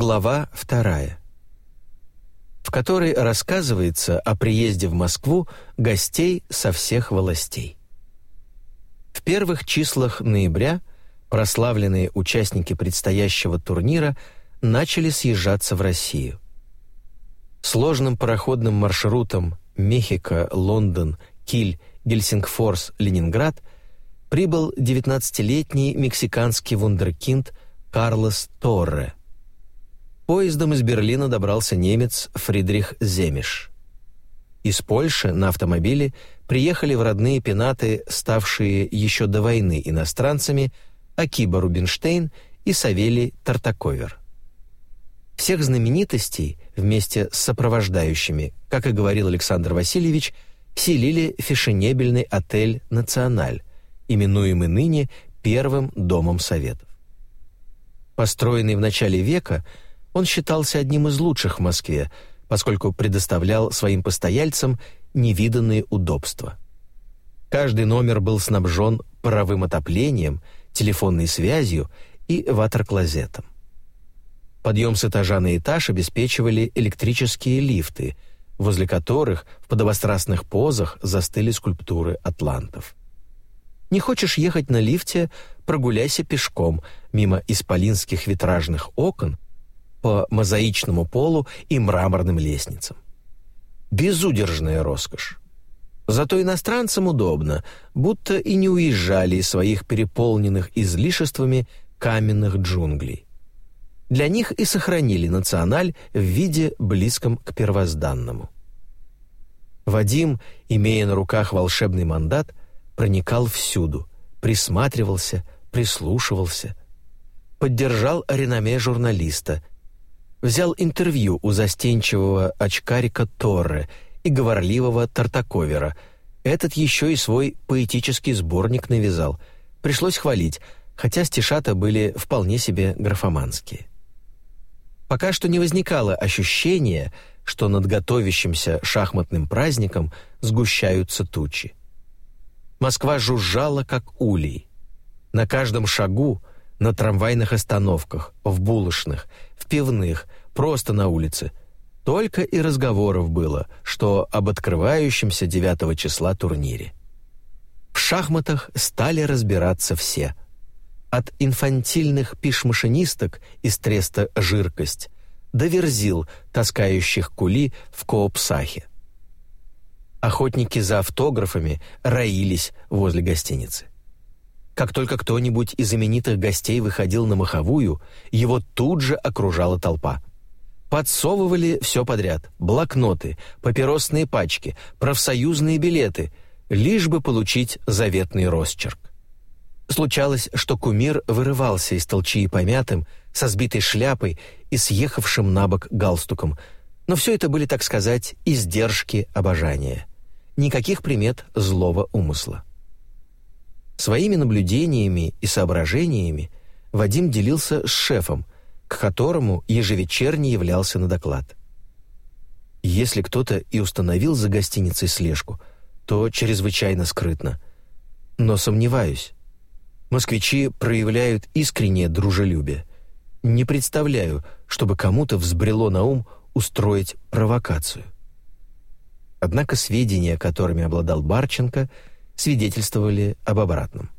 Глава вторая, в которой рассказывается о приезде в Москву гостей со всех властей. В первых числах ноября прославленные участники предстоящего турнира начали съезжаться в Россию. Сложным пароходным маршрутом Мехико, Лондон, Киль, Гельсингфорс, Ленинград прибыл 19-летний мексиканский вундеркинд Карлос Торре – Поездом из Берлина добрался немец Фридрих Земиш. Из Польши на автомобиле приехали в родные пенаты, ставшие еще до войны иностранцами, Акиба Рубинштейн и Савелий Тартаковер. Всех знаменитостей вместе с сопровождающими, как и говорил Александр Васильевич, селили фешенебельный отель «Националь», именуемый ныне Первым домом Советов. Построенный в начале века – он считался одним из лучших в Москве, поскольку предоставлял своим постояльцам невиданные удобства. Каждый номер был снабжен паровым отоплением, телефонной связью и ватер-клозетом. Подъем с этажа на этаж обеспечивали электрические лифты, возле которых в подобострастных позах застыли скульптуры атлантов. Не хочешь ехать на лифте, прогуляйся пешком мимо исполинских витражных окон по мозаичному полу и мраморным лестницам. Безудержная роскошь. Зато иностранцам удобно, будто и не уезжали из своих переполненных излишествами каменных джунглей. Для них и сохранили националь в виде близком к первозданному. Вадим, имея на руках волшебный мандат, проникал всюду, присматривался, прислушивался, поддержал реноме журналиста – взял интервью у застенчивого очкарика Торре и говорливого Тартаковера. Этот еще и свой поэтический сборник навязал. Пришлось хвалить, хотя стишата были вполне себе графоманские. Пока что не возникало ощущения, что над готовящимся шахматным праздником сгущаются тучи. Москва жужжала, как улей. На каждом шагу — на трамвайных остановках, в булочных, в пивных, просто на улице. Только и разговоров было, что об открывающемся 9 числа турнире. В шахматах стали разбираться все. От инфантильных пиш-машинисток из треста «Жиркость» до верзил, таскающих кули в коопсахе. Охотники за автографами роились возле гостиницы. Как только кто-нибудь из именитых гостей выходил на маховую, его тут же окружала толпа. Подсовывали все подряд – блокноты, папиросные пачки, профсоюзные билеты, лишь бы получить заветный росчерк. Случалось, что кумир вырывался из толчии помятым, со сбитой шляпой и съехавшим на бок галстуком, но все это были, так сказать, издержки обожания. Никаких примет злого умысла. Своими наблюдениями и соображениями Вадим делился с шефом, к которому ежевечерне являлся на доклад. Если кто-то и установил за гостиницей слежку, то чрезвычайно скрытно. Но сомневаюсь. Москвичи проявляют искреннее дружелюбие. Не представляю, чтобы кому-то взбрело на ум устроить провокацию. Однако сведения, которыми обладал Барченко – свидетельствовали об обратном.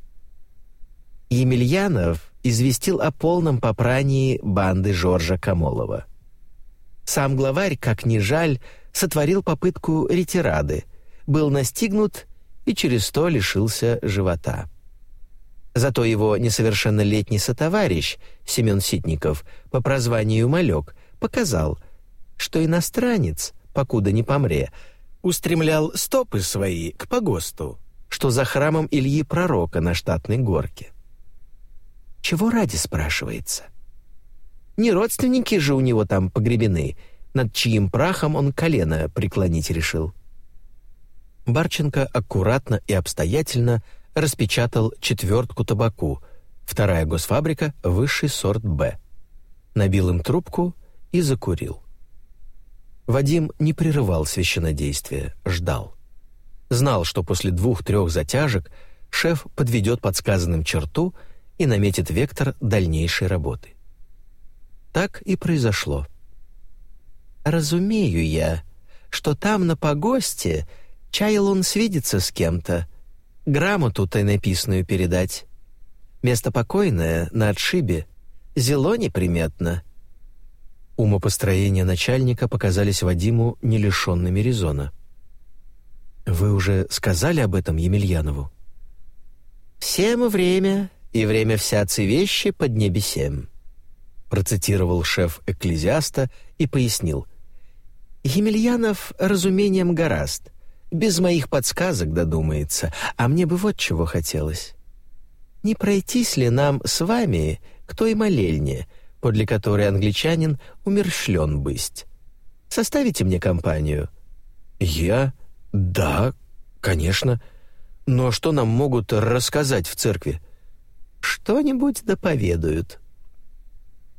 Емельянов известил о полном попрании банды Жоржа Камолова. Сам главарь, как ни жаль, сотворил попытку ретирады, был настигнут и через то лишился живота. Зато его несовершеннолетний сотоварищ Семен Ситников по прозванию Малек показал, что иностранец, покуда не помре, устремлял стопы свои к погосту, что за храмом Ильи Пророка на штатной горке. Чего ради, спрашивается? Не родственники же у него там погребены, над чьим прахом он колено преклонить решил. Барченко аккуратно и обстоятельно распечатал четвертку табаку, вторая госфабрика, высший сорт «Б». Набил им трубку и закурил. Вадим не прерывал священнодействие, ждал знал, что после двух-трех затяжек шеф подведет подсказанным черту и наметит вектор дальнейшей работы. Так и произошло. «Разумею я, что там на погосте чаял он свидеться с кем-то, грамоту тайнописную передать. Место покойное на отшибе, зело неприметно». Умопостроения начальника показались Вадиму не лишенными резона. «Вы уже сказали об этом Емельянову?» «Всем время, и время всяцы вещи под небесем», процитировал шеф экклезиаста и пояснил. «Емельянов разумением гораст, без моих подсказок додумается, а мне бы вот чего хотелось. Не пройтись ли нам с вами к той молельне, подле которой англичанин умершлен бысть? Составите мне компанию?» «Я? Да, конечно. Но что нам могут рассказать в церкви?» «Что-нибудь доповедают.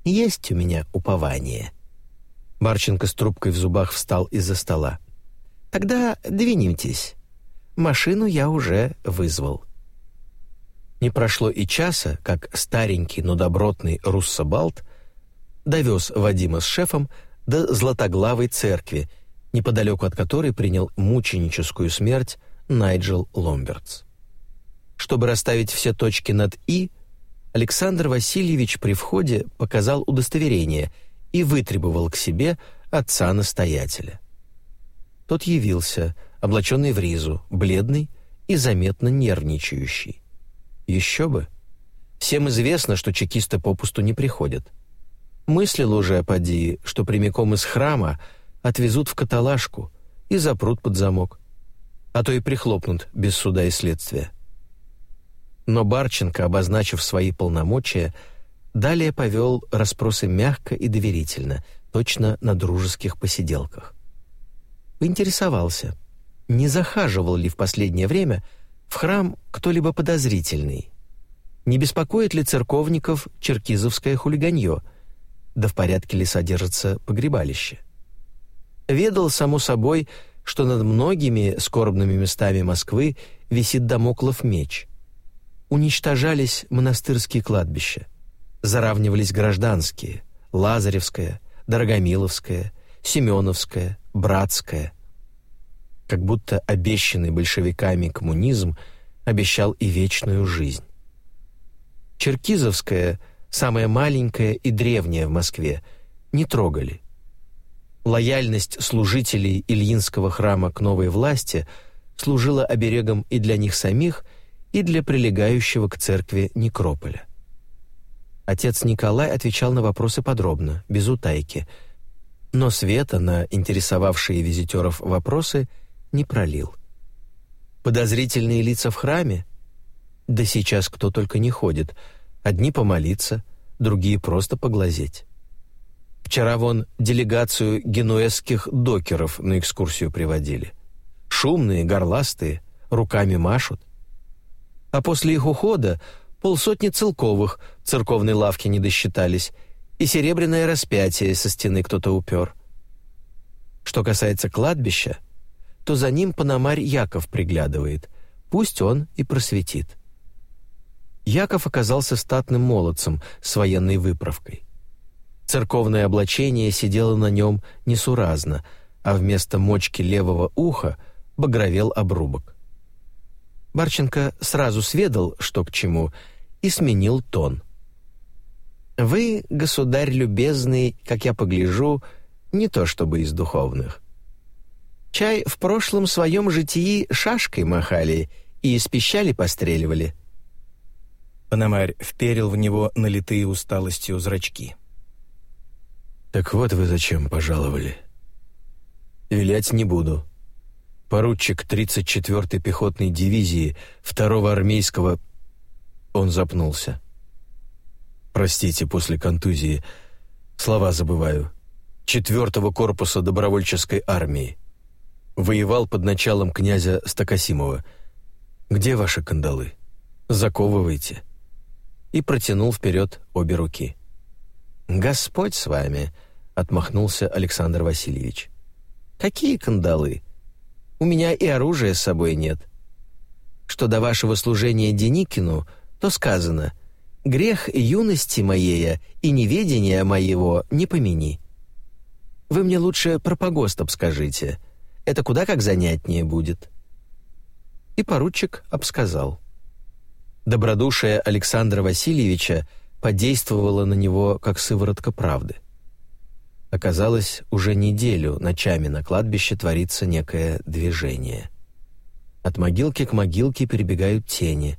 Есть у меня упование». Марченко с трубкой в зубах встал из-за стола. «Тогда двинемтесь. Машину я уже вызвал». Не прошло и часа, как старенький, но добротный руссобалт довез Вадима с шефом до Златоглавой церкви, неподалеку от которой принял мученическую смерть Найджел Ломбертс. Чтобы расставить все точки над «и», Александр Васильевич при входе показал удостоверение и вытребовал к себе отца-настоятеля. Тот явился, облаченный в ризу, бледный и заметно нервничающий. Еще бы. Всем известно, что чекисты попусту не приходят. Мыслил уже, поди, что прямиком из храма отвезут в каталажку и запрут под замок. А то и прихлопнут без суда и следствия. Но Барченко, обозначив свои полномочия, далее повел расспросы мягко и доверительно, точно на дружеских посиделках. Поинтересовался, не захаживал ли в последнее время в храм кто-либо подозрительный. Не беспокоит ли церковников черкизовское хулиганье, да в порядке ли содержится погребалище. Ведал, само собой, что над многими скорбными местами Москвы висит домоклов меч. Уничтожались монастырские кладбища, заравнивались гражданские, Лазаревское, Дорогомиловское, Семеновское, Братское – как будто обещанный большевиками коммунизм обещал и вечную жизнь. Черкизовская, самая маленькая и древняя в Москве, не трогали. Лояльность служителей Ильинского храма к новой власти служила оберегом и для них самих, и для прилегающего к церкви некрополя. Отец Николай отвечал на вопросы подробно, без утайки, но света на интересовавшие визитеров вопросы – не пролил. Подозрительные лица в храме? Да сейчас кто только не ходит. Одни помолиться, другие просто поглазеть. Вчера вон делегацию генуэзских докеров на экскурсию приводили. Шумные, горластые, руками машут. А после их ухода полсотни целковых церковной лавки не досчитались, и серебряное распятие со стены кто-то упер. Что касается кладбища, то за ним Пономарь Яков приглядывает. Пусть он и просветит. Яков оказался статным молодцем с военной выправкой. Церковное облачение сидело на нем несуразно, а вместо мочки левого уха багровел обрубок. Барченко сразу сведал, что к чему, и сменил тон. «Вы, государь любезный, как я погляжу, не то чтобы из духовных. Чай в прошлом своем житии шашкой махали и из пищали постреливали». Пономарь вперил в него налитые усталостью зрачки. «Так вот вы зачем пожаловали. Вилять не буду. Поручик 34-й пехотной дивизии 2-го армейского...» Он запнулся. «Простите, после контузии. Слова забываю. 4-го корпуса добровольческой армии воевал под началом князя Стакасимова. Где ваши кандалы? Заковывайте. И протянул вперед обе руки. Господь с вами, отмахнулся Александр Васильевич. Какие кандалы? У меня и оружия с собой нет. Что до вашего служения Деникину, то сказано: грех юности моей и неведения моего не помяни. Вы мне лучше про погост обскажите. Это куда как занятнее будет». И поручик обсказал. Добродушие Александра Васильевича подействовало на него, как сыворотка правды. Оказалось, уже неделю ночами на кладбище творится некое движение. От могилки к могилке перебегают тени,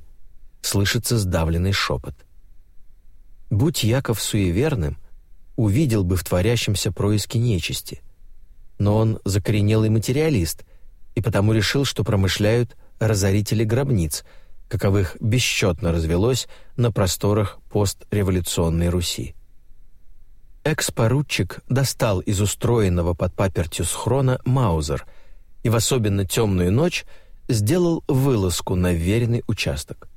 слышится сдавленный шепот. Будь Яков суеверным, увидел бы в творящемся происки нечисти. Но он закоренелый материалист и потому решил, что промышляют разорители гробниц, каковых бесчетно развелось на просторах постреволюционной Руси. Экс-поручик достал из устроенного под папертью схрона Маузер и в особенно темную ночь сделал вылазку на веренный участок.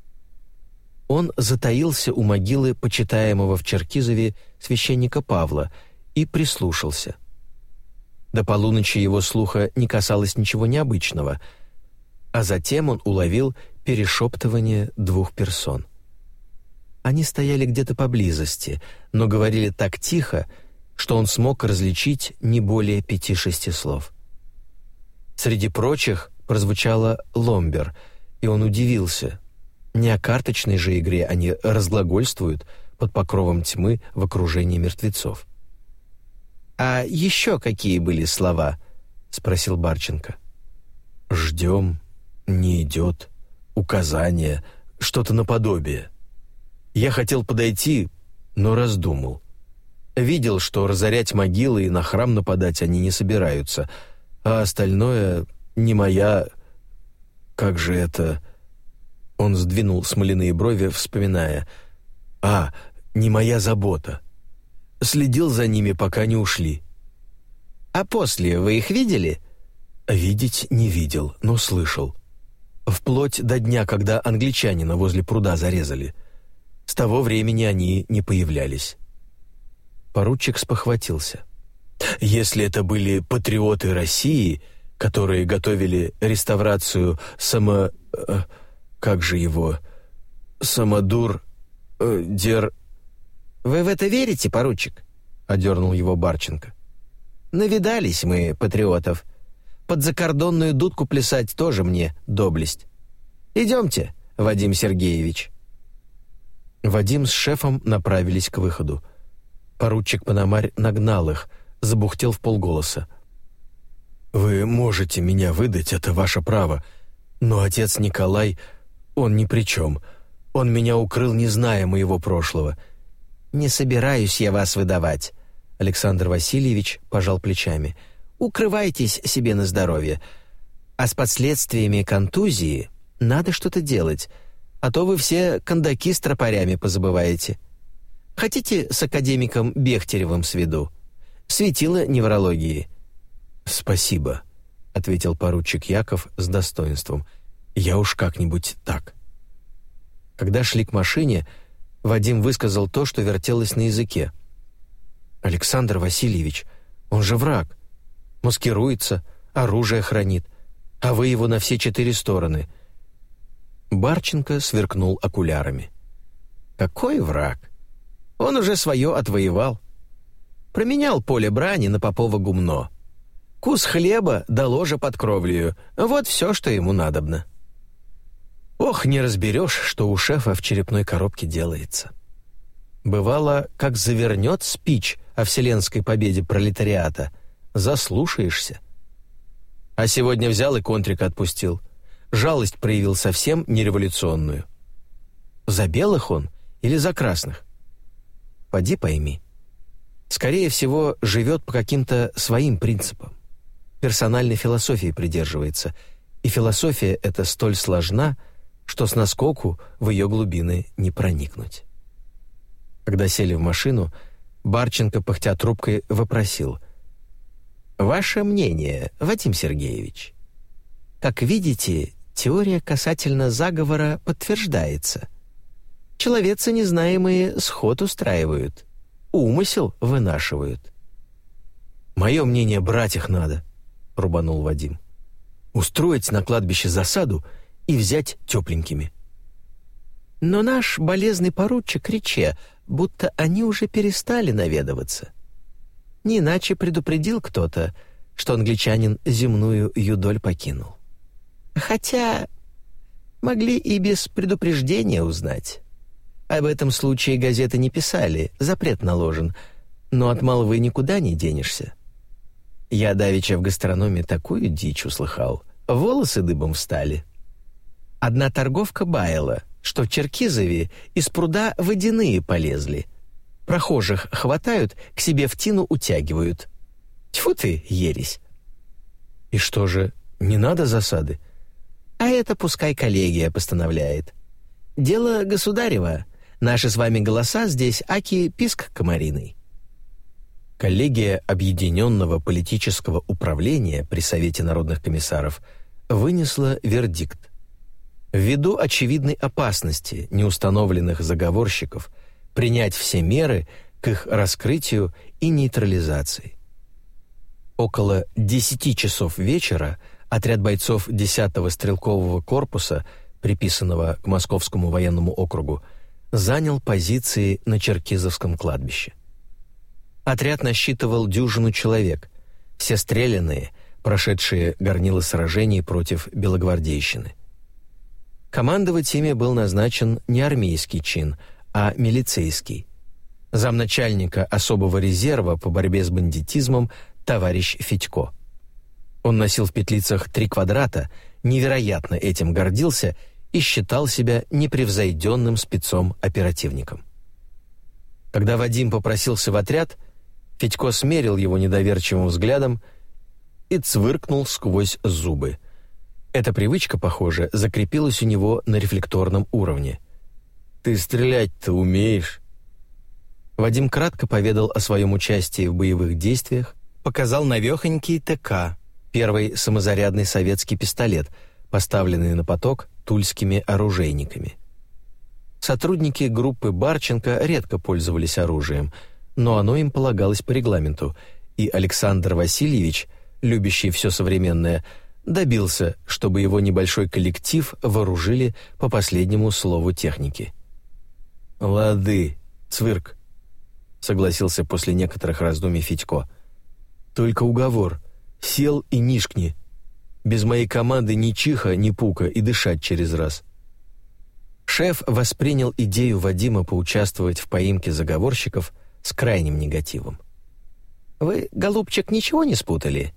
Он затаился у могилы почитаемого в Черкизове священника Павла и прислушался. До полуночи его слуха не касалось ничего необычного, а затем он уловил перешептывание двух персон. Они стояли где-то поблизости, но говорили так тихо, что он смог различить не более пяти-шести слов. Среди прочих прозвучало «ломбер», и он удивился. Не о карточной же игре они разглагольствуют под покровом тьмы в окружении мертвецов. «А еще какие были слова?» — спросил Барченко. «Ждем, не идет, указание, что-то наподобие. Я хотел подойти, но раздумал. Видел, что разорять могилы и на храм нападать они не собираются, а остальное не моя... Как же это...» Он сдвинул смоляные брови, вспоминая. «А, не моя забота. Следил за ними, пока не ушли». «А после вы их видели?» «Видеть не видел, но слышал. Вплоть до дня, когда англичанина возле пруда зарезали. С того времени они не появлялись». Поручик спохватился. «Если это были патриоты России, которые готовили реставрацию само... Э, как же его... Самодур... Э, дер... «Вы в это верите, поручик?» — одернул его Барченко. «Навидались мы, патриотов. Под закордонную дудку плясать тоже мне доблесть. Идемте, Вадим Сергеевич». Вадим с шефом направились к выходу. Поручик Пономарь нагнал их, забухтел в полголоса. «Вы можете меня выдать, это ваше право, но отец Николай, он ни при чем. Он меня укрыл, не зная моего прошлого». «Не собираюсь я вас выдавать», — Александр Васильевич пожал плечами. «Укрывайтесь себе на здоровье. А с последствиями контузии надо что-то делать, а то вы все кондаки с тропарями позабываете. Хотите с академиком Бехтеревым сведу? Светило неврологии». «Спасибо», — ответил поручик Яков с достоинством. «Я уж как-нибудь так». Когда шли к машине, Вадим высказал то, что вертелось на языке. «Александр Васильевич, он же враг. Маскируется, оружие хранит, а вы его на все четыре стороны». Барченко сверкнул окулярами. «Какой враг? Он уже свое отвоевал. Променял поле брани на попово гумно. Кус хлеба да ложа под кровлею. Вот все, что ему надобно». Ох, не разберешь, что у шефа в черепной коробке делается. Бывало, как завернет спич о вселенской победе пролетариата, заслушаешься. А сегодня взял и контрика отпустил. Жалость проявил совсем нереволюционную. За белых он или за красных? Поди пойми. Скорее всего, живет по каким-то своим принципам. Персональной философии придерживается. И философия эта столь сложна, что с наскоку в ее глубины не проникнуть. Когда сели в машину, Барченко, пыхтя трубкой, вопросил. «Ваше мнение, Вадим Сергеевич? Как видите, теория касательно заговора подтверждается. Человецы незнаемые сход устраивают, умысел вынашивают». «Мое мнение, брать их надо», — рубанул Вадим. «Устроить на кладбище засаду — и взять тепленькими. Но наш болезный поручик Риче, будто они уже перестали наведываться. Не иначе предупредил кто-то, что англичанин земную юдоль покинул. Хотя могли и без предупреждения узнать. Об этом случае газеты не писали, запрет наложен, но от молвы никуда не денешься. Я давеча в гастрономе такую дичь услыхал, волосы дыбом встали. Одна торговка баяла, что в Черкизове из пруда водяные полезли. Прохожих хватают, к себе в тину утягивают. Тьфу ты, ересь. И что же, не надо засады? А это пускай коллегия постановляет. Дело государева. Наши с вами голоса здесь аки писк комариный. Коллегия Объединенного политического управления при Совете народных комиссаров вынесла вердикт. Ввиду очевидной опасности неустановленных заговорщиков принять все меры к их раскрытию и нейтрализации. Около 10 часов вечера отряд бойцов 10-го стрелкового корпуса, приписанного к Московскому военному округу, занял позиции на Черкизовском кладбище. Отряд насчитывал дюжину человек, все стрелянные, прошедшие горнило сражений против белогвардейщины. Командовать ими был назначен не армейский чин, а милицейский. Замначальника особого резерва по борьбе с бандитизмом товарищ Федько. Он носил в петлицах три квадрата, невероятно этим гордился и считал себя непревзойденным спецом-оперативником. Когда Вадим попросился в отряд, Федько смерил его недоверчивым взглядом и цвыркнул сквозь зубы. Эта привычка, похоже, закрепилась у него на рефлекторном уровне. «Ты стрелять-то умеешь?» Вадим кратко поведал о своем участии в боевых действиях, показал навехонький ТК, первый самозарядный советский пистолет, поставленный на поток тульскими оружейниками. Сотрудники группы Барченко редко пользовались оружием, но оно им полагалось по регламенту, и Александр Васильевич, любящий все современное, добился, чтобы его небольшой коллектив вооружили по последнему слову техники. «Лады, цвырк», — согласился после некоторых раздумий Федько. «Только уговор. Сел и нишкни. Без моей команды ни чиха, ни пука и дышать через раз». Шеф воспринял идею Вадима поучаствовать в поимке заговорщиков с крайним негативом. «Вы, голубчик, ничего не спутали?»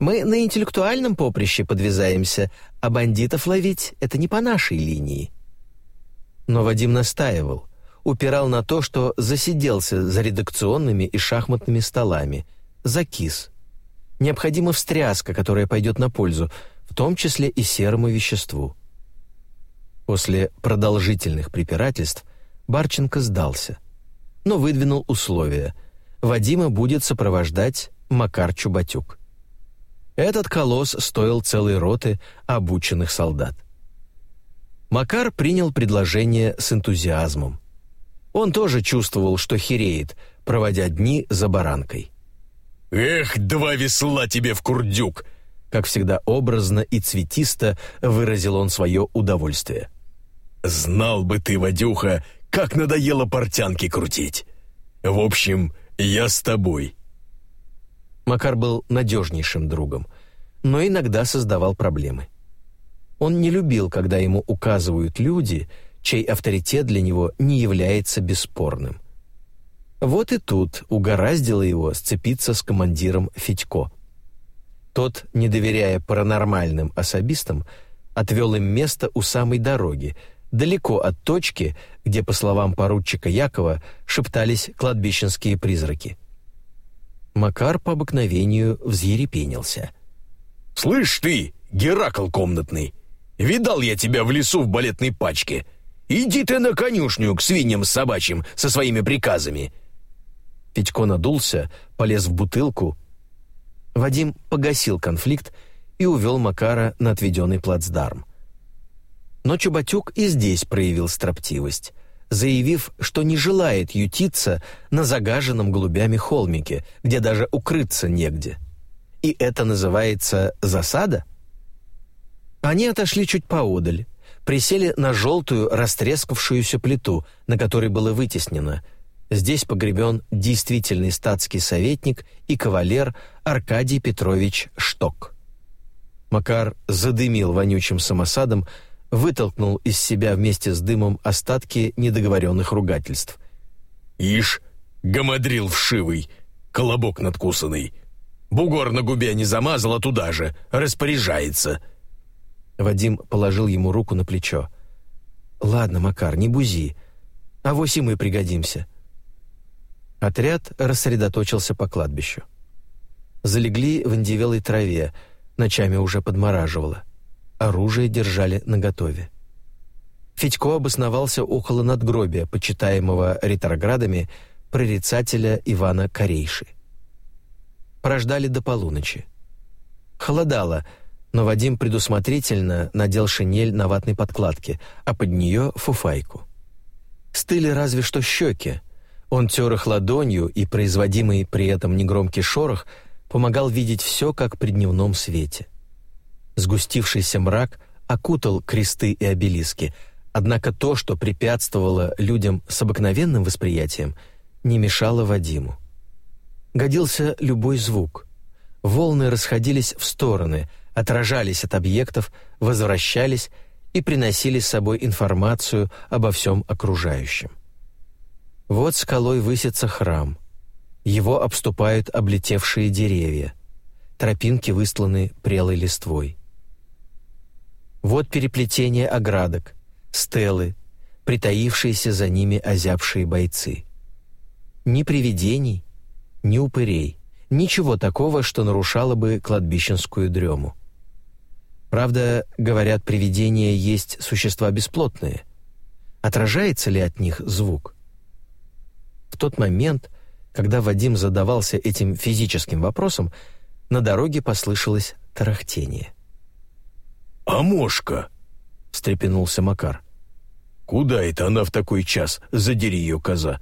Мы на интеллектуальном поприще подвязаемся, а бандитов ловить — это не по нашей линии». Но Вадим настаивал, упирал на то, что засиделся за редакционными и шахматными столами, закис. Необходима встряска, которая пойдет на пользу, в том числе и серому веществу. После продолжительных препирательств Барченко сдался, но выдвинул условия. Вадима будет сопровождать Макар Чубатюк. Этот колосс стоил целой роты обученных солдат. Макар принял предложение с энтузиазмом. Он тоже чувствовал, что хереет, проводя дни за баранкой. «Эх, два весла тебе в курдюк!» Как всегда образно и цветисто выразил он свое удовольствие. «Знал бы ты, Вадюха, как надоело портянки крутить! В общем, я с тобой!» Макар был надежнейшим другом, но иногда создавал проблемы. Он не любил, когда ему указывают люди, чей авторитет для него не является бесспорным. Вот и тут угораздило его сцепиться с командиром Федько. Тот, не доверяя паранормальным особистам, отвел им место у самой дороги, далеко от точки, где, по словам поручика Якова, шептались кладбищенские призраки. Макар по обыкновению взъерепенился. «Слышь ты, Геракл комнатный, видал я тебя в лесу в балетной пачке. Иди ты на конюшню к свиньям собачьим со своими приказами». Федько надулся, полез в бутылку. Вадим погасил конфликт и увел Макара на отведенный плацдарм. Но Чубатюк и здесь проявил строптивость заявив, что не желает ютиться на загаженном голубями холмике, где даже укрыться негде. И это называется засада? Они отошли чуть поодаль, присели на желтую растрескавшуюся плиту, на которой было вытеснено «Здесь погребен действительный статский советник и кавалер Аркадий Петрович Шток». Макар задымил вонючим самосадом, вытолкнул из себя вместе с дымом остатки недоговоренных ругательств. «Ишь, гамадрил вшивый, колобок надкусанный. Бугор на губе не замазал, а туда же, распоряжается». Вадим положил ему руку на плечо. «Ладно, Макар, не бузи. Авось и мы пригодимся». Отряд рассредоточился по кладбищу. Залегли в индивелой траве, ночами уже подмораживало. Оружие держали наготове. Федько обосновался около надгробия, почитаемого ретроградами прорицателя Ивана Корейши. Прождали до полуночи. Холодало, но Вадим предусмотрительно надел шинель на ватной подкладке, а под нее фуфайку. Стыли разве что щеки. Он тер их ладонью, и производимый при этом негромкий шорох помогал видеть все, как при дневном свете. Сгустившийся мрак окутал кресты и обелиски, однако то, что препятствовало людям с обыкновенным восприятием, не мешало Вадиму. Годился любой звук. Волны расходились в стороны, отражались от объектов, возвращались и приносили с собой информацию обо всем окружающем. Вот скалой высится храм. Его обступают облетевшие деревья. Тропинки выстланы прелой листвой. Вот переплетение оградок, стелы, притаившиеся за ними озябшие бойцы. Ни привидений, ни упырей, ничего такого, что нарушало бы кладбищенскую дрему. Правда, говорят, привидения есть существа бесплотные. Отражается ли от них звук? В тот момент, когда Вадим задавался этим физическим вопросом, на дороге послышалось тарахтение. «Амошка!» — встрепенулся Макар. «Куда это она в такой час? Задери ее, коза!»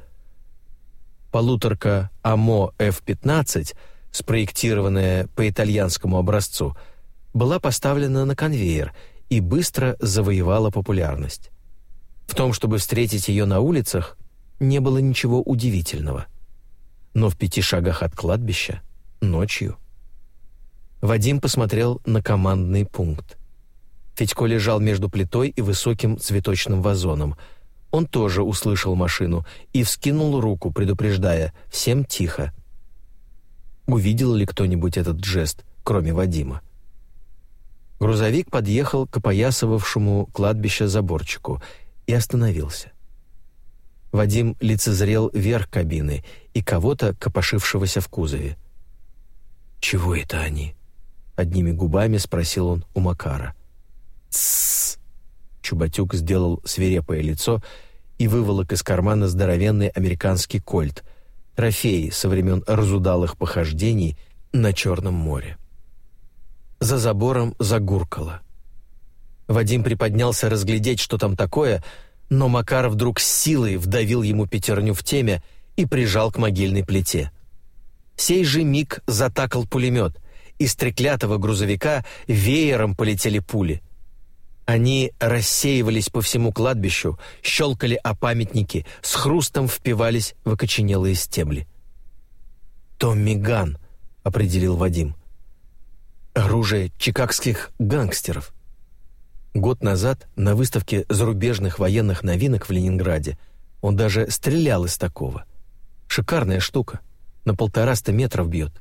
Полуторка АМО F-15, спроектированная по итальянскому образцу — была поставлена на конвейер и быстро завоевала популярность. В том, чтобы встретить ее на улицах, не было ничего удивительного. Но в пяти шагах от кладбища, ночью. Вадим посмотрел на командный пункт. Федько лежал между плитой и высоким цветочным вазоном. Он тоже услышал машину и вскинул руку, предупреждая «всем тихо». Увидел ли кто-нибудь этот жест, кроме Вадима? Грузовик подъехал к опоясывавшему кладбище заборчику и остановился. Вадим лицезрел верх кабины и кого-то, копошившегося в кузове. «Чего это они?» — одними губами спросил он у Макара. «Тссс!» — Чубатюк сделал свирепое лицо и выволок из кармана здоровенный американский кольт, трофей со времен разудалых похождений на Черном море. За забором загуркало. Вадим приподнялся разглядеть, что там такое, но Макар вдруг с силой вдавил ему пятерню в теме и прижал к могильной плите. Сей же миг затакал пулемет. Из треклятого грузовика веером полетели пули. Они рассеивались по всему кладбищу, щелкали о памятники, с хрустом впивались в окоченелые стебли. «Томми Ган», — определил Вадим оружие чикагских гангстеров. Год назад на выставке зарубежных военных новинок в Ленинграде он даже стрелял из такого. Шикарная штука, на полтораста метров бьет.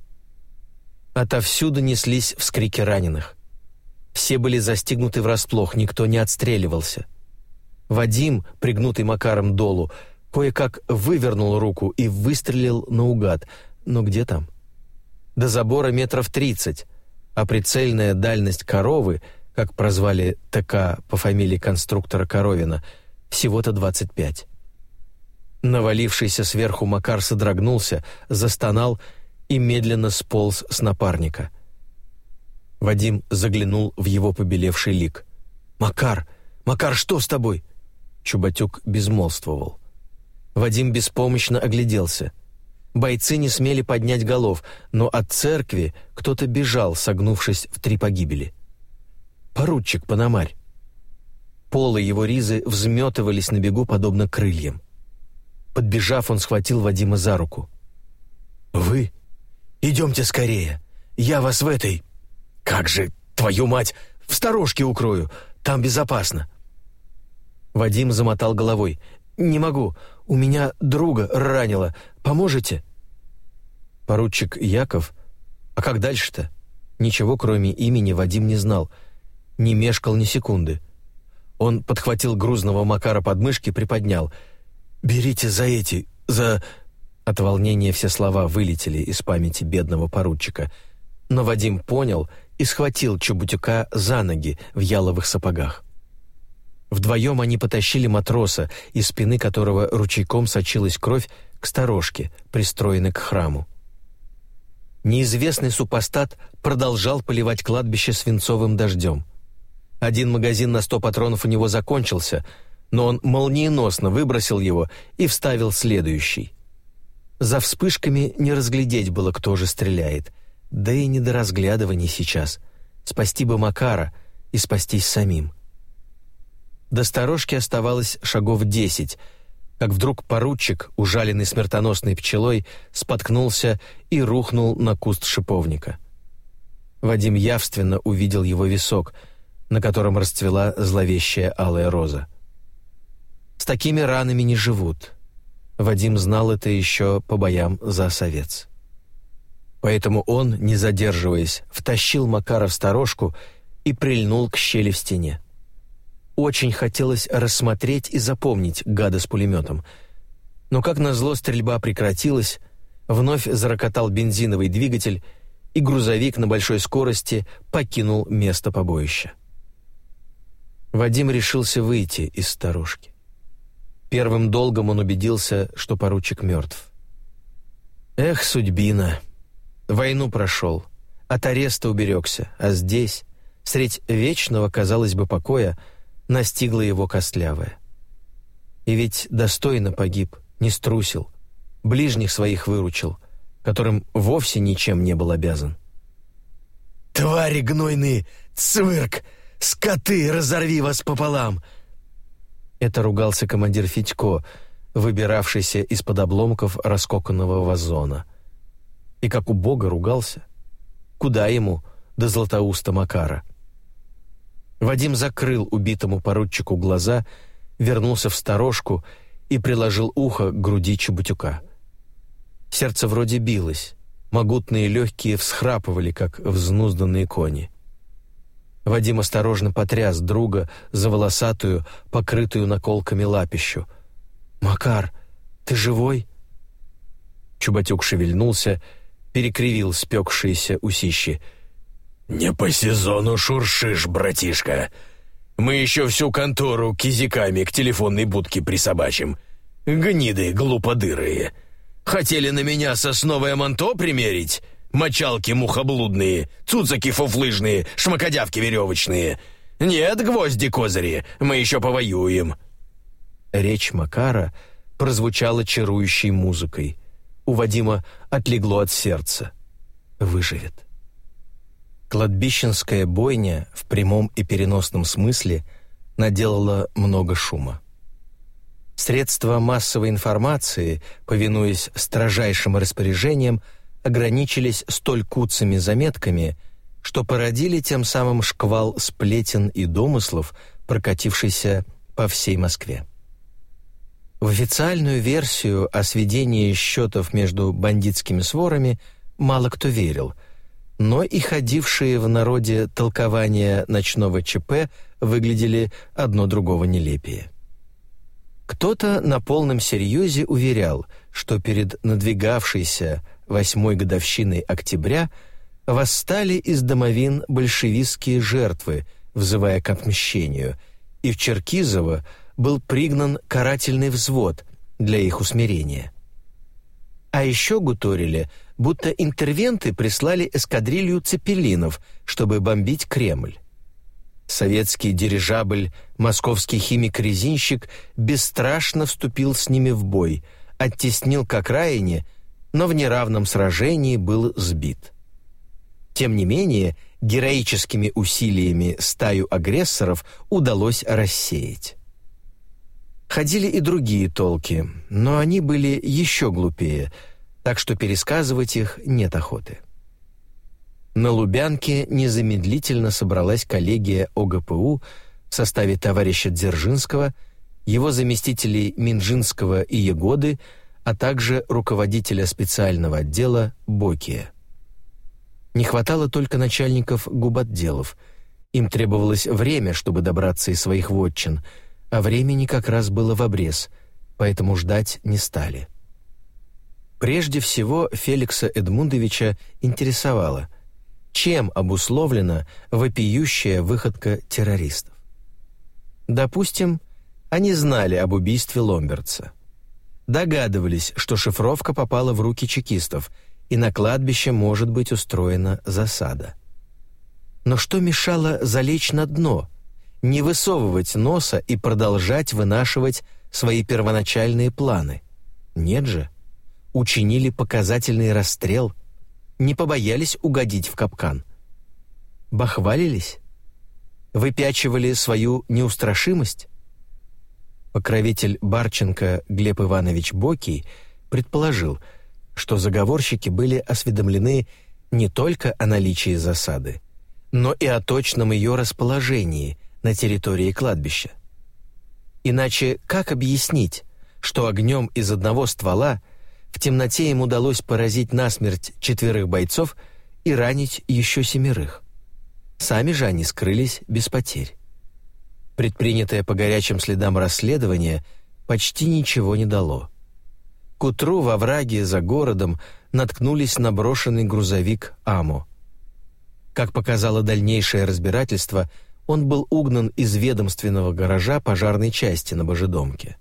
Отовсюду неслись вскрики раненых. Все были застигнуты врасплох, никто не отстреливался. Вадим, пригнутый Макаром долу, кое-как вывернул руку и выстрелил наугад. Но где там? До забора метров тридцать, а прицельная дальность коровы, как прозвали ТК по фамилии конструктора Коровина, всего-то 25. Навалившийся сверху Макар содрогнулся, застонал и медленно сполз с напарника. Вадим заглянул в его побелевший лик. «Макар! Макар, что с тобой?» Чубатюк безмолвствовал. Вадим беспомощно огляделся — Бойцы не смели поднять голов, но от церкви кто-то бежал, согнувшись в три погибели. «Поручик Пономарь!» Полы его ризы взметывались на бегу, подобно крыльям. Подбежав, он схватил Вадима за руку. «Вы? Идемте скорее. Я вас в этой... Как же, твою мать, в сторожке укрою. Там безопасно». Вадим замотал головой. «Не могу. У меня друга ранило. Поможете?» Поручик Яков. А как дальше-то? Ничего, кроме имени, Вадим не знал. Не мешкал ни секунды. Он подхватил грузного Макара под мышки, приподнял. «Берите за эти, за...» От волнения все слова вылетели из памяти бедного поручика. Но Вадим понял и схватил Чубутюка за ноги в яловых сапогах. Вдвоем они потащили матроса, из спины которого ручейком сочилась кровь, к сторожке, пристроенной к храму. Неизвестный супостат продолжал поливать кладбище свинцовым дождем. Один магазин на сто патронов у него закончился, но он молниеносно выбросил его и вставил следующий. За вспышками не разглядеть было, кто же стреляет, да и не до разглядываний сейчас. Спасти бы Макара и спастись самим. До сторожки оставалось шагов десять, как вдруг поручик, ужаленный смертоносной пчелой, споткнулся и рухнул на куст шиповника. Вадим явственно увидел его висок, на котором расцвела зловещая алая роза. С такими ранами не живут. Вадим знал это еще по боям за совец. Поэтому он, не задерживаясь, втащил Макара в сторожку и прильнул к щели в стене. Очень хотелось рассмотреть и запомнить гада с пулеметом. Но как назло стрельба прекратилась, вновь зарокотал бензиновый двигатель, и грузовик на большой скорости покинул место побоища. Вадим решился выйти из сторожки. Первым долгом он убедился, что поручик мертв. Эх, судьбина! Войну прошел, от ареста уберегся, а здесь, средь вечного, казалось бы, покоя, настигла его костлявая. И ведь достойно погиб, не струсил, ближних своих выручил, которым вовсе ничем не был обязан. «Твари гнойные! Цвырк! Скоты, разорви вас пополам!» Это ругался командир Федько, выбиравшийся из-под обломков раскоканного вазона. И как у бога ругался. Куда ему до Златоуста Макара? Вадим закрыл убитому поручику глаза, вернулся в сторожку и приложил ухо к груди Чебутюка. Сердце вроде билось, могутные легкие всхрапывали, как взнузданные кони. Вадим осторожно потряс друга за волосатую, покрытую наколками лапищу. «Макар, ты живой?» Чубатюк шевельнулся, перекривил спекшиеся усищи – «Не по сезону шуршишь, братишка. Мы еще всю контору кизиками к телефонной будке присобачим. Гниды глуподырые. Хотели на меня сосновое манто примерить? Мочалки мухоблудные, цуцаки фуфлыжные, шмакодявки веревочные. Нет, гвозди-козыри, мы еще повоюем». Речь Макара прозвучала чарующей музыкой. У Вадима отлегло от сердца. Выживет. Кладбищенская бойня в прямом и переносном смысле наделала много шума. Средства массовой информации, повинуясь строжайшим распоряжениям, ограничились столь куцами заметками, что породили тем самым шквал сплетен и домыслов, прокатившийся по всей Москве. В официальную версию о сведении счетов между бандитскими сворами мало кто верил – но и ходившие в народе толкования ночного ЧП выглядели одно другого нелепее. Кто-то на полном серьезе уверял, что перед надвигавшейся восьмой годовщиной октября восстали из домовин большевистские жертвы, взывая к отмщению, и в Черкизово был пригнан карательный взвод для их усмирения. А еще гуторили – будто интервенты прислали эскадрилью цепелинов, чтобы бомбить Кремль. Советский дирижабль, московский химик-резинщик бесстрашно вступил с ними в бой, оттеснил к окраине, но в неравном сражении был сбит. Тем не менее, героическими усилиями стаю агрессоров удалось рассеять. Ходили и другие толки, но они были еще глупее, так что пересказывать их нет охоты. На Лубянке незамедлительно собралась коллегия ОГПУ в составе товарища Дзержинского, его заместителей Минжинского и Егоды, а также руководителя специального отдела Бокия. Не хватало только начальников губотделов. Им требовалось время, чтобы добраться из своих вотчин, а времени как раз было в обрез, поэтому ждать не стали. Прежде всего Феликса Эдмундовича интересовало, чем обусловлена вопиющая выходка террористов. Допустим, они знали об убийстве Ломбертса. Догадывались, что шифровка попала в руки чекистов, и на кладбище может быть устроена засада. Но что мешало залечь на дно, не высовывать носа и продолжать вынашивать свои первоначальные планы? Нет же. Учинили показательный расстрел, не побоялись угодить в капкан. Бахвалились? Выпячивали свою неустрашимость? Покровитель Барченко Глеб Иванович Бокий предположил, что заговорщики были осведомлены не только о наличии засады, но и о точном ее расположении на территории кладбища. Иначе как объяснить, что огнем из одного ствола в темноте им удалось поразить насмерть четверых бойцов и ранить еще семерых? Сами же они скрылись без потерь. Предпринятое по горячим следам расследование почти ничего не дало. К утру во враге за городом наткнулись на брошенный грузовик «Амо». Как показало дальнейшее разбирательство, он был угнан из ведомственного гаража пожарной части на Божедомке.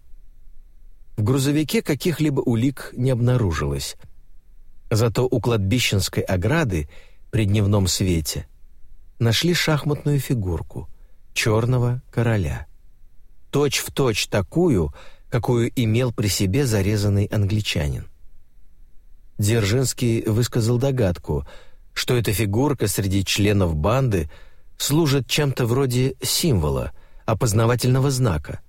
В грузовике каких-либо улик не обнаружилось. Зато у кладбищенской ограды при дневном свете нашли шахматную фигурку — черного короля. Точь в точь такую, какую имел при себе зарезанный англичанин. Дзержинский высказал догадку, что эта фигурка среди членов банды служит чем-то вроде символа, опознавательного знака.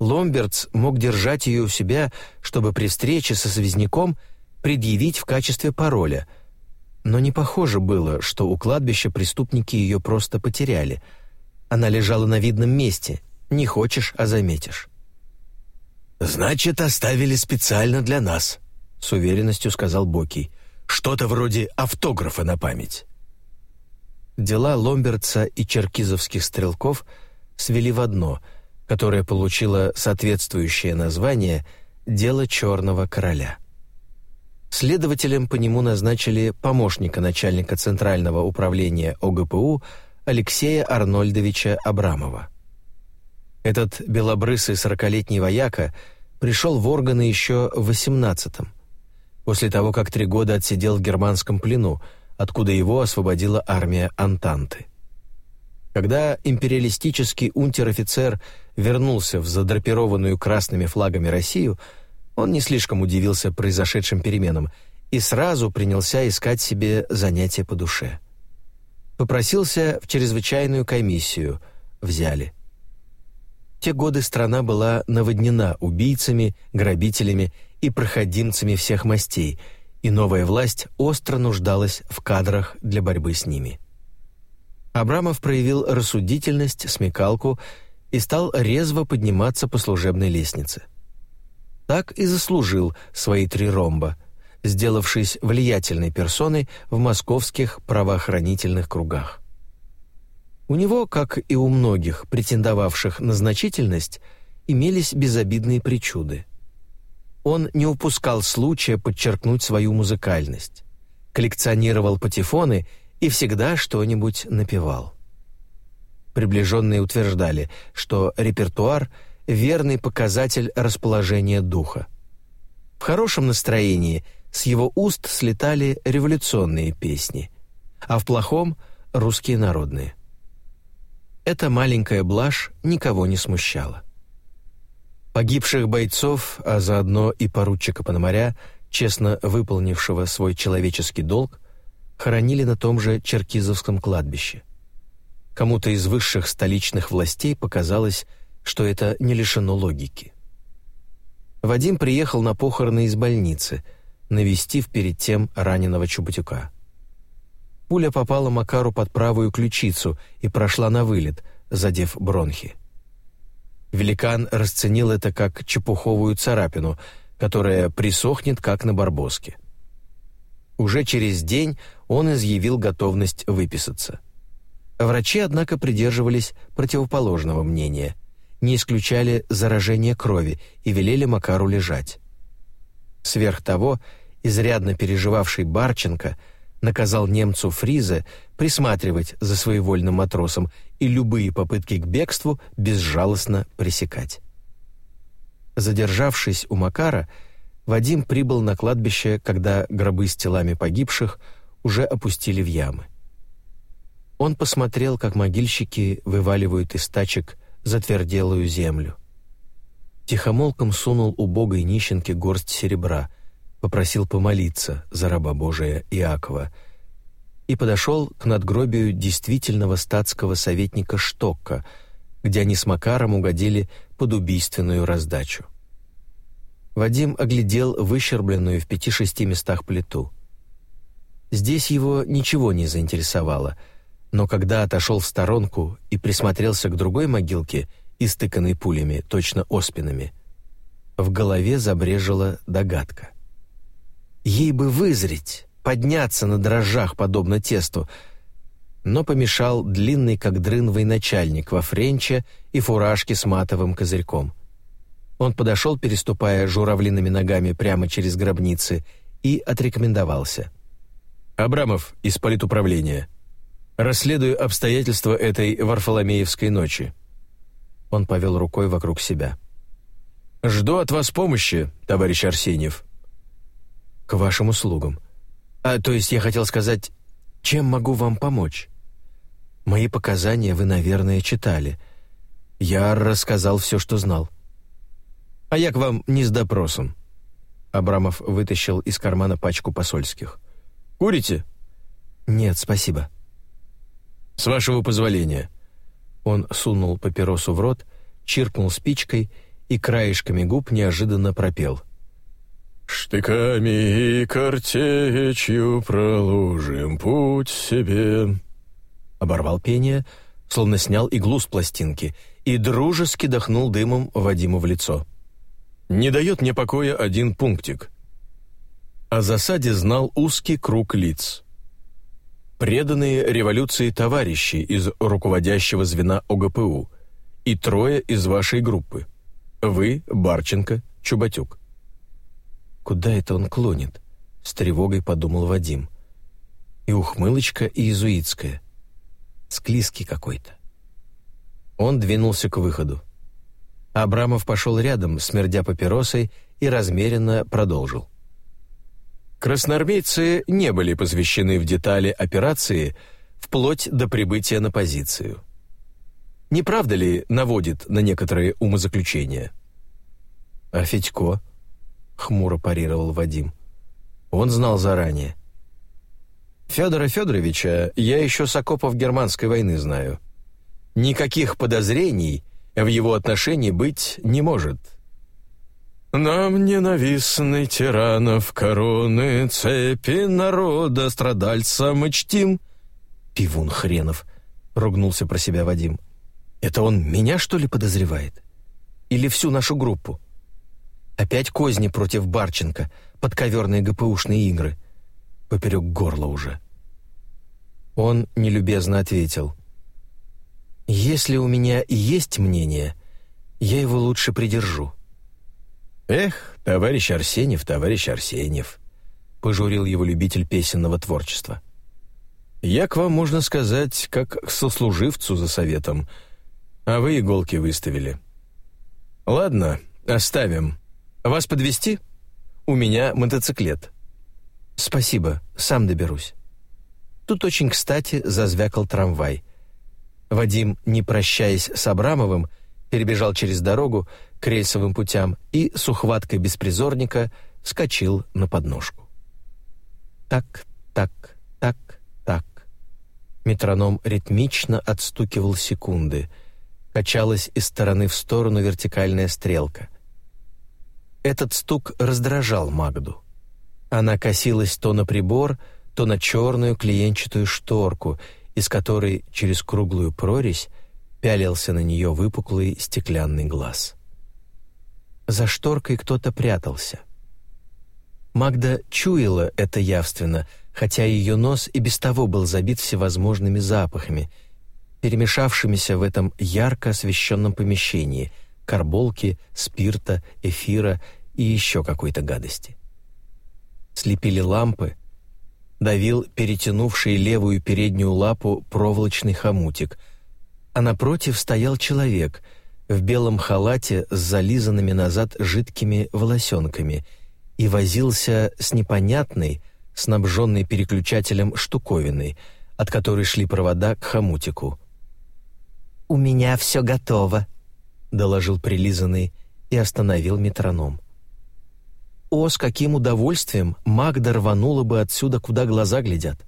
Ломбертс мог держать ее у себя, чтобы при встрече со связняком предъявить в качестве пароля, но не похоже было, что у кладбища преступники ее просто потеряли — она лежала на видном месте. Не хочешь, а заметишь. «Значит, оставили специально для нас», — с уверенностью сказал Боки. «Что-то вроде автографа на память». Дела Ломберца и черкизовских стрелков свели в одно, которое получило соответствующее название «Дело черного короля». Следователем по нему назначили помощника начальника Центрального управления ОГПУ Алексея Арнольдовича Абрамова. Этот белобрысый сорокалетний вояка пришел в органы еще в 18-м, после того, как три года отсидел в германском плену, откуда его освободила армия Антанты. Когда империалистический унтер-офицер вернулся в задрапированную красными флагами Россию, он не слишком удивился произошедшим переменам и сразу принялся искать себе занятие по душе – Попросился в чрезвычайную комиссию. Взяли. те годы страна была наводнена убийцами, грабителями и проходимцами всех мастей, и новая власть остро нуждалась в кадрах для борьбы с ними. Абрамов проявил рассудительность, смекалку и стал резво подниматься по служебной лестнице. Так и заслужил свои три ромба – сделавшись влиятельной персоной в московских правоохранительных кругах. У него, как и у многих претендовавших на значительность, имелись безобидные причуды. Он не упускал случая подчеркнуть свою музыкальность, коллекционировал патефоны и всегда что-нибудь напевал. Приближенные утверждали, что репертуар — верный показатель расположения духа. В хорошем настроении — с его уст слетали революционные песни, а в плохом — русские народные. Эта маленькая блажь никого не смущала. Погибших бойцов, а заодно и поручика Пономаря, честно выполнившего свой человеческий долг, хоронили на том же Черкизовском кладбище. Кому-то из высших столичных властей показалось, что это не лишено логики. Вадим приехал на похороны из больницы, навестив перед тем раненого Чубатюка. Пуля попала Макару под правую ключицу и прошла на вылет, задев бронхи. Великан расценил это как чепуховую царапину, которая присохнет, как на барбоске. Уже через день он изъявил готовность выписаться. Врачи, однако, придерживались противоположного мнения, не исключали заражение крови и велели Макару лежать. Сверх того, изрядно переживавший Барченко наказал немцу Фризе присматривать за своевольным матросом и любые попытки к бегству безжалостно пресекать. Задержавшись у Макара, Вадим прибыл на кладбище, когда гробы с телами погибших уже опустили в ямы. Он посмотрел, как могильщики вываливают из тачек затверделую землю. Тихомолком сунул убогой нищенке горсть серебра, попросил помолиться за раба Божия Иакова и подошел к надгробию действительного статского советника Штокка, где они с Макаром угодили под убийственную раздачу. Вадим оглядел выщербленную в пяти-шести местах плиту. Здесь его ничего не заинтересовало — но когда отошел в сторонку и присмотрелся к другой могилке, истыканной пулями, точно оспинами, в голове забрежила догадка. Ей бы вызреть, подняться на дрожжах, подобно тесту, но помешал длинный, как дрын, начальник во френче и фуражке с матовым козырьком. Он подошел, переступая журавлиными ногами прямо через гробницы, и отрекомендовался. «Абрамов из политуправления. Расследую обстоятельства этой Варфоломеевской ночи». Он повел рукой вокруг себя. «Жду от вас помощи, товарищ Арсеньев». «К вашим услугам. А, то есть я хотел сказать, чем могу вам помочь? Мои показания вы, наверное, читали. Я рассказал все, что знал». «А я к вам не с допросом». Абрамов вытащил из кармана пачку посольских. «Курите?» «Нет, спасибо». «С вашего позволения». Он сунул папиросу в рот, чиркнул спичкой и краешками губ неожиданно пропел. «Штыками и картечью проложим путь себе». Оборвал пение, словно снял иглу с пластинки и дружески дохнул дымом Вадиму в лицо. «Не дает мне покоя один пунктик». О засаде знал узкий круг лиц преданные революции товарищи из руководящего звена ОГПУ и трое из вашей группы. Вы, Барченко, Чубатюк. Куда это он клонит? С тревогой подумал Вадим. И ухмылочка, и иезуитская. Склизкий какой-то. Он двинулся к выходу. Абрамов пошел рядом, смердя папиросой, и размеренно продолжил. Красноармейцы не были посвящены в детали операции вплоть до прибытия на позицию. Не правда ли наводит на некоторые умозаключения? А Федько? Хмуро парировал Вадим. Он знал заранее. Федора Федоровича я еще с окопов германской войны знаю. Никаких подозрений в его отношении быть не может. Нам ненавистны тиранов короны, цепи народа, страдальца мы чтим. Пивун хренов, ругнулся про себя Вадим. Это он меня, что ли, подозревает? Или всю нашу группу? Опять козни против Барченко, подковерные ГПУшные игры. Поперек горла уже. Он нелюбезно ответил. «Если у меня и есть мнение, я его лучше придержу». «Эх, товарищ Арсеньев, товарищ Арсеньев», — пожурил его любитель песенного творчества. «Я к вам, можно сказать, как к сослуживцу за советом, а вы иголки выставили. Ладно, оставим. Вас подвести? У меня мотоциклет». «Спасибо, сам доберусь». Тут очень кстати зазвякал трамвай. Вадим, не прощаясь с Абрамовым, перебежал через дорогу к рельсовым путям и с ухваткой беспризорника скочил на подножку. Так, так, так, Метроном ритмично отстукивал секунды. Качалась из стороны в сторону вертикальная стрелка. Этот стук раздражал Магду. Она косилась то на прибор, то на черную клиенчатую шторку, из которой через круглую прорезь пялился на нее выпуклый стеклянный глаз. За шторкой кто-то прятался. Магда чуяла это явственно, хотя ее нос и без того был забит всевозможными запахами, перемешавшимися в этом ярко освещенном помещении — карболки, спирта, эфира и еще какой-то гадости. Слепили лампы, давил перетянувший левую переднюю лапу проволочный хомутик, а напротив стоял человек в белом халате с зализанными назад жидкими волосенками и возился с непонятной, снабженной переключателем штуковиной, от которой шли провода к хомутику. «У меня все готово», — доложил прилизанный и остановил метроном. О, с каким удовольствием Магда рванула бы отсюда, куда глаза глядят.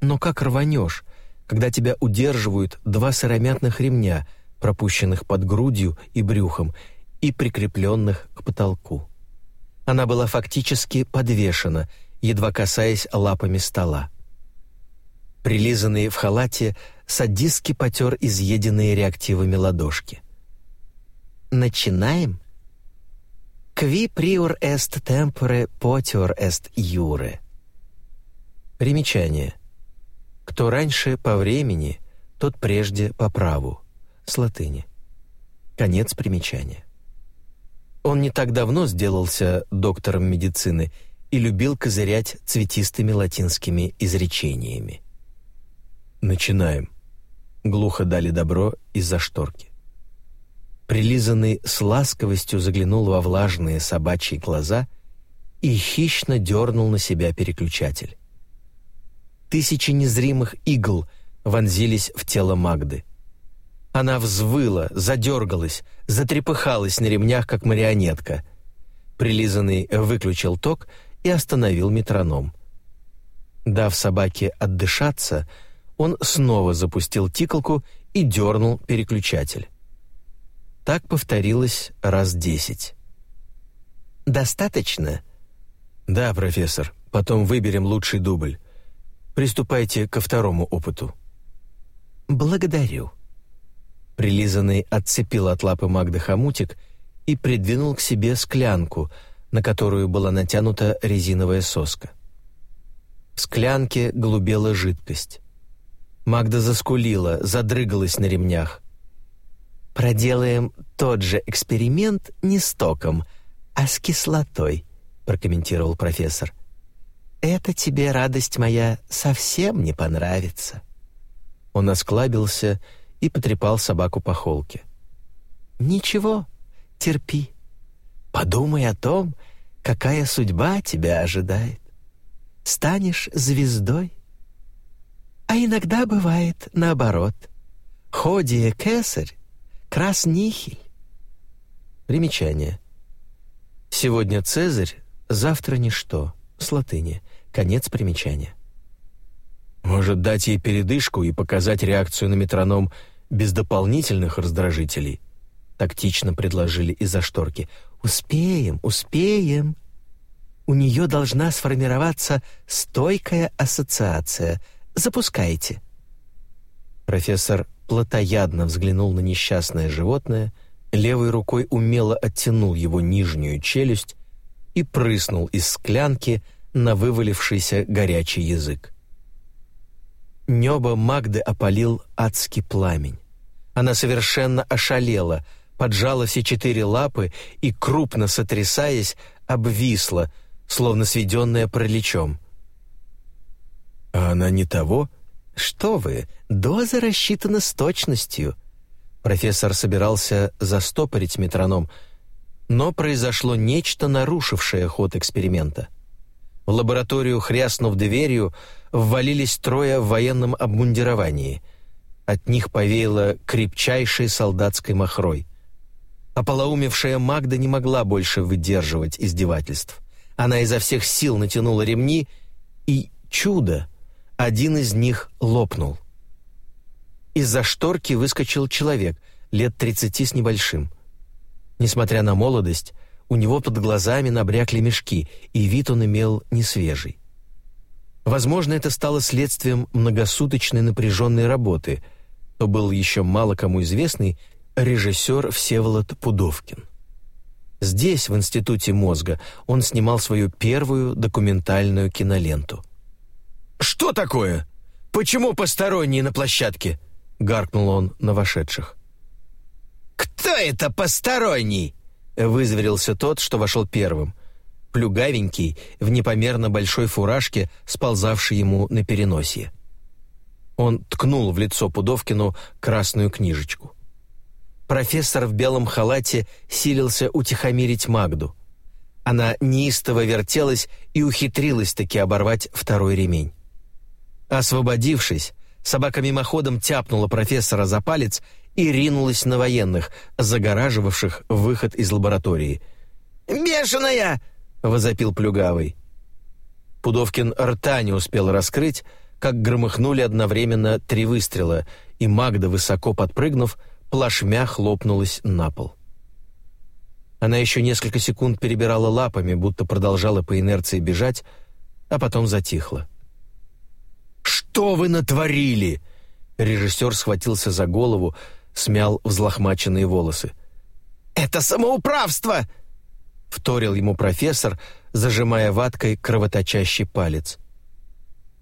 Но как рванешь, когда тебя удерживают два сыромятных ремня, пропущенных под грудью и брюхом и прикрепленных к потолку? Она была фактически подвешена, едва касаясь лапами стола. Прилизанный в халате, садистски потер изъеденные реактивами ладошки. «Начинаем?» «Qui prior est tempore potior est iure». Примечание. Кто раньше по времени, тот прежде по праву. С латыни. Конец примечания. Он не так давно сделался доктором медицины и любил козырять цветистыми латинскими изречениями. «Начинаем», — глухо дали добро из-за шторки. Прилизанный с ласковостью заглянул во влажные собачьи глаза и хищно дернул на себя переключатель. Тысячи незримых игл вонзились в тело Магды. Она взвыла, задергалась, затрепыхалась на ремнях, как марионетка. Прилизанный выключил ток и остановил метроном. Дав собаке отдышаться, он снова запустил тикалку и дернул переключатель. Так повторилось раз десять. «Достаточно?» «Да, профессор. Потом выберем лучший дубль. Приступайте ко второму опыту». «Благодарю». Прилизанный отцепил от лапы Магды хомутик и придвинул к себе склянку, на которую была натянута резиновая соска. В склянке голубела жидкость. Магда заскулила, задрыгалась на ремнях. «Проделаем тот же эксперимент не с током, а с кислотой», — прокомментировал профессор. «Это тебе, радость моя, совсем не понравится». Он осклабился и потрепал собаку по холке. «Ничего, терпи. Подумай о том, какая судьба тебя ожидает. Станешь звездой. А иногда бывает наоборот. Ходия кесарь Краснихель. Примечание. Сегодня Цезарь, завтра ничто. С латыни. Конец примечания. Может, дать ей передышку и показать реакцию на метроном без дополнительных раздражителей? Тактично предложили из-за шторки. «Успеем, успеем. У нее должна сформироваться стойкая ассоциация. Запускайте». Профессор плотоядно взглянул на несчастное животное, левой рукой умело оттянул его нижнюю челюсть и прыснул из склянки на вывалившийся горячий язык. Небо Магды опалил адский пламень. Она совершенно ошалела, поджала все четыре лапы и, крупно сотрясаясь, обвисла, словно сведенная пролечом. «А она не того?» «Что вы, доза рассчитана с точностью». Профессор собирался застопорить метроном, но произошло нечто, нарушившее ход эксперимента. В лабораторию, хряснув дверью, ввалились трое в военном обмундировании. От них повеяло крепчайшей солдатской махрой. Ополоумевшая Магда не могла больше выдерживать издевательств. Она изо всех сил натянула ремни, и чудо! Один из них лопнул. Из-за шторки выскочил человек, лет тридцати с небольшим. Несмотря на молодость, у него под глазами набрякли мешки, и вид он имел несвежий. Возможно, это стало следствием многосуточной напряженной работы, то был еще мало кому известный режиссер Всеволод Пудовкин. Здесь, в Институте мозга, он снимал свою первую документальную киноленту. «Что такое? Почему посторонние на площадке?» — гаркнул он на вошедших. «Кто это посторонний?» — вызверился тот, что вошел первым. Плюгавенький, в непомерно большой фуражке, сползавший ему на переносие. Он ткнул в лицо Пудовкину красную книжечку. Профессор в белом халате силился утихомирить Магду. Она неистово вертелась и ухитрилась таки оборвать второй ремень. Освободившись, собака мимоходом тяпнула профессора за палец и ринулась на военных, загораживавших выход из лаборатории. «Бешеная!» — возопил Плюгавый. Пудовкин рта не успел раскрыть, как громыхнули одновременно три выстрела, и Магда, высоко подпрыгнув, плашмя хлопнулась на пол. Она еще несколько секунд перебирала лапами, будто продолжала по инерции бежать, а потом затихла. «Что вы натворили?» Режиссер схватился за голову, смял взлохмаченные волосы. «Это самоуправство!» — вторил ему профессор, зажимая ваткой кровоточащий палец.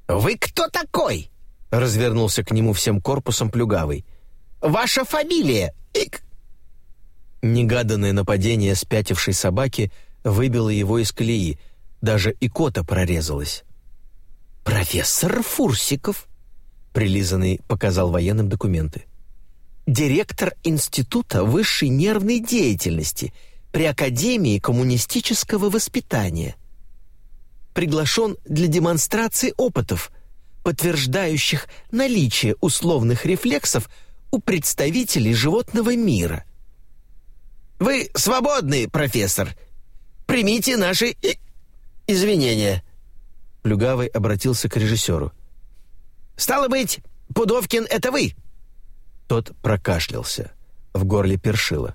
«Вы кто такой?» — развернулся к нему всем корпусом плюгавый. «Ваша фамилия? Ик...» Негаданное нападение спятившей собаки выбило его из колеи, даже икота прорезалась. «Профессор Фурсиков», — прилизанный показал военным документы директор Института высшей нервной деятельности при Академии коммунистического воспитания. Приглашен для демонстрации опытов, подтверждающих наличие условных рефлексов у представителей животного мира. «Вы свободны, профессор. Примите наши извинения». Плюгавый обратился к режиссеру. «Стало быть, Пудовкин — это вы?» Тот прокашлялся. В горле першило.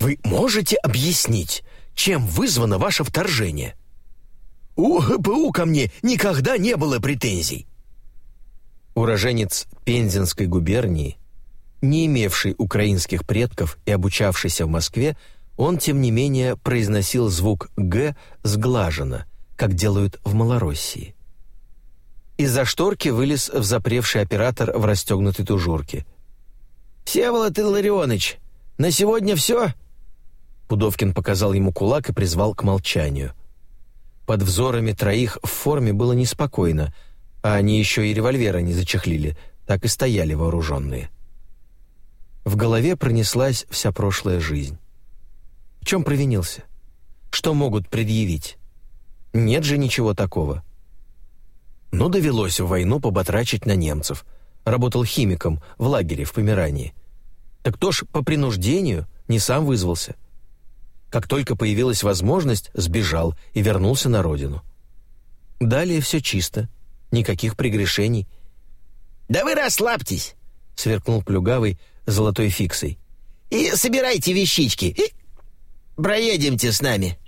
«Вы можете объяснить, чем вызвано ваше вторжение?» «У ГПУ ко мне никогда не было претензий». Уроженец Пензенской губернии, не имевший украинских предков и обучавшийся в Москве, он, тем не менее, произносил звук «г» сглаженно, как делают в Малороссии. Из-за шторки вылез взапревший оператор в расстегнутой тужурке. «Всеволод Илларионович, на сегодня все?» Пудовкин показал ему кулак и призвал к молчанию. Под взорами троих в форме было неспокойно, а они еще и револьверы не зачехлили, так и стояли вооруженные. В голове пронеслась вся прошлая жизнь. В чем провинился? Что могут предъявить? Нет же ничего такого. Но довелось в войну поботрачить на немцев. Работал химиком в лагере в Померании. Так кто ж по принуждению не сам вызвался. Как только появилась возможность, сбежал и вернулся на родину. Далее все чисто, никаких прегрешений. «Да вы расслабьтесь!» — сверкнул Плюгавый золотой фиксой. «И собирайте вещички, и проедемте с нами».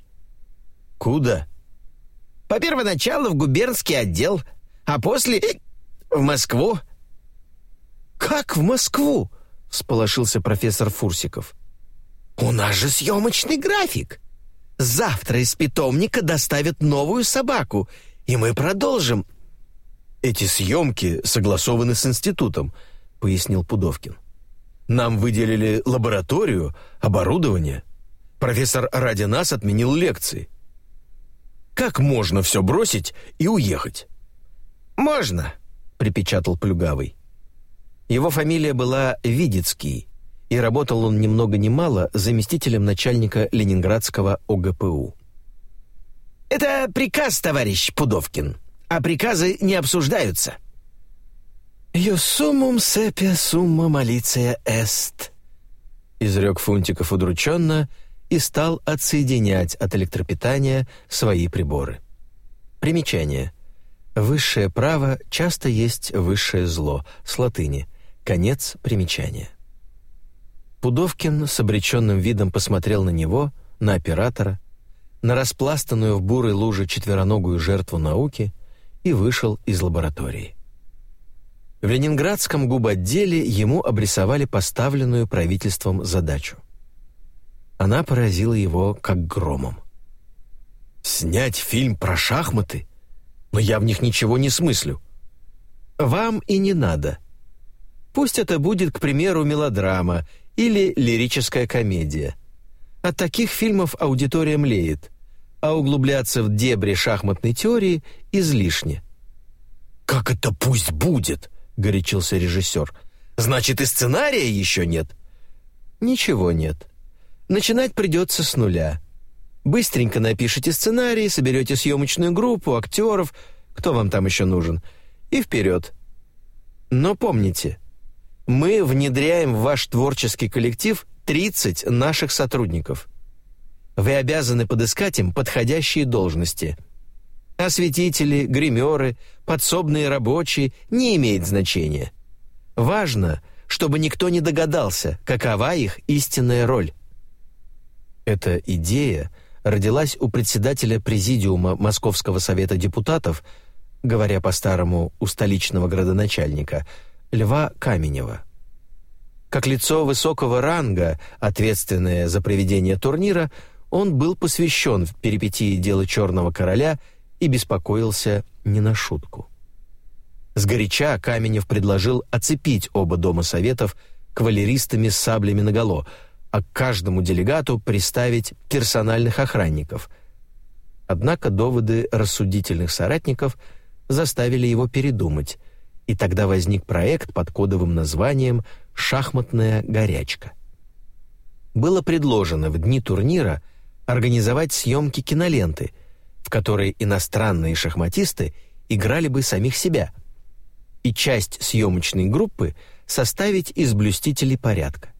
«Куда?» «По первоначалу в губернский отдел, а после в Москву». «Как в Москву?» — всполошился профессор Фурсиков. «У нас же съемочный график. Завтра из питомника доставят новую собаку, и мы продолжим». «Эти съемки согласованы с институтом», — пояснил Пудовкин. «Нам выделили лабораторию, оборудование. Профессор ради нас отменил лекции. Как можно все бросить и уехать?» «Можно», — припечатал Плюгавый. Его фамилия была Видицкий, и работал он ни много ни мало заместителем начальника Ленинградского ОГПУ. «Это приказ, товарищ Пудовкин, а приказы не обсуждаются». «Юсумум сепия сумма малиция эст», — изрек Фунтиков удрученно и стал отсоединять от электропитания свои приборы. Примечание — Высшее право часто есть высшее зло, с латыни. Конец примечания. Пудовкин с обреченным видом посмотрел на него, на оператора, на распластанную в бурой луже четвероногую жертву науки и вышел из лаборатории. В ленинградском губотделе ему обрисовали поставленную правительством задачу. Она поразила его как громом. «Снять фильм про шахматы? Но я в них ничего не смыслю». «Вам и не надо. Пусть это будет, к примеру, мелодрама или лирическая комедия. От таких фильмов аудитория млеет, а углубляться в дебри шахматной теории излишне». «Как это пусть будет?» — горячился режиссер. «Значит, и сценария еще нет?» «Ничего нет. Начинать придется с нуля. Быстренько напишите сценарий, соберете съемочную группу, актеров, кто вам там еще нужен, и вперед. Но помните, мы внедряем в ваш творческий коллектив 30 наших сотрудников. Вы обязаны подыскать им подходящие должности. Осветители, гримеры, подсобные рабочие не имеет значения. Важно, чтобы никто не догадался, какова их истинная роль. Эта идея родилась у председателя президиума Московского совета депутатов, говоря по-старому, у столичного градоначальника, Льва Каменева. Как лицо высокого ранга, ответственное за проведение турнира, он был посвящен в перипетии дела Черного Короля и беспокоился не на шутку. Сгоряча Каменев предложил оцепить оба дома советов кавалеристами с саблями наголо – а к каждому делегату приставить персональных охранников. Однако доводы рассудительных соратников заставили его передумать, и тогда возник проект под кодовым названием «Шахматная горячка». Было предложено в дни турнира организовать съемки киноленты, в которой иностранные шахматисты играли бы самих себя, и часть съемочной группы составить из блюстителей порядка.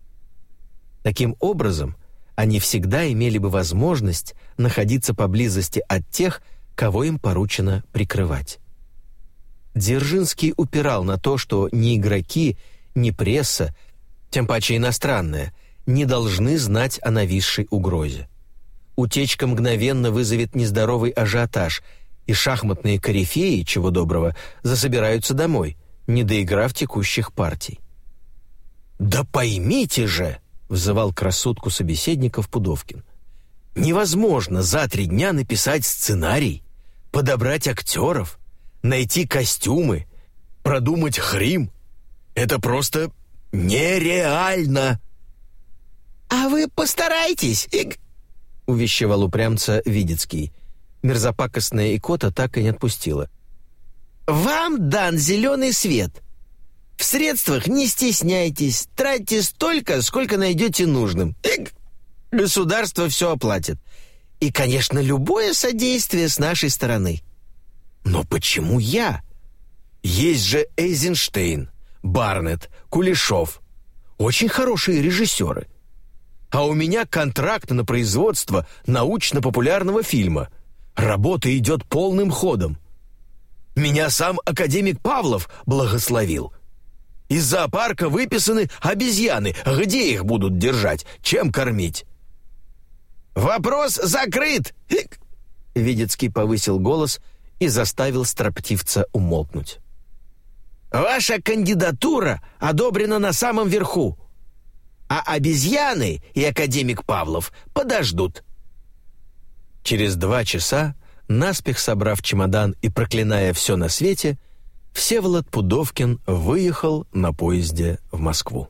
Таким образом, они всегда имели бы возможность находиться поблизости от тех, кого им поручено прикрывать. Дзержинский упирал на то, что ни игроки, ни пресса, тем паче иностранная, не должны знать о нависшей угрозе. Утечка мгновенно вызовет нездоровый ажиотаж, и шахматные корифеи, чего доброго, засобираются домой, не доиграв текущих партий. «Да поймите же!» Взывал к рассудку собеседников Пудовкин. «Невозможно за три дня написать сценарий, подобрать актеров, найти костюмы, продумать хрим. Это просто нереально!» «А вы постарайтесь!» — увещевал упрямца Видецкий. Мерзопакостная икота так и не отпустила. «Вам дан зеленый свет. В средствах не стесняйтесь, тратьте столько, сколько найдете нужным. Эк, государство все оплатит. И, конечно, любое содействие с нашей стороны. Но почему я? Есть же Эйзенштейн, Барнетт, Кулешов. Очень хорошие режиссеры. А у меня контракт на производство научно-популярного фильма. Работа идет полным ходом. Меня сам академик Павлов благословил — из зоопарка выписаны обезьяны. Где их будут держать? Чем кормить?» «Вопрос закрыт!» Видецкий повысил голос и заставил строптивца умолкнуть. «Ваша кандидатура одобрена на самом верху, а обезьяны и академик Павлов подождут». Через два часа, наспех собрав чемодан и проклиная все на свете, Всеволод Пудовкин выехал на поезде в Москву.